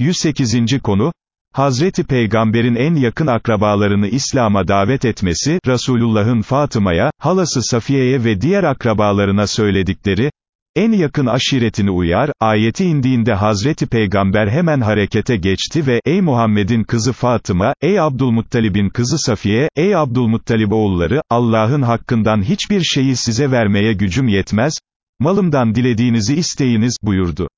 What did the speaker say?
108. konu, Hazreti Peygamber'in en yakın akrabalarını İslam'a davet etmesi, Resulullah'ın Fatıma'ya, halası Safiye'ye ve diğer akrabalarına söyledikleri, en yakın aşiretini uyar, ayeti indiğinde Hazreti Peygamber hemen harekete geçti ve, ey Muhammed'in kızı Fatıma, ey Abdülmuttalib'in kızı Safiye, ey Abdülmuttalib oğulları, Allah'ın hakkından hiçbir şeyi size vermeye gücüm yetmez, malımdan dilediğinizi isteyiniz, buyurdu.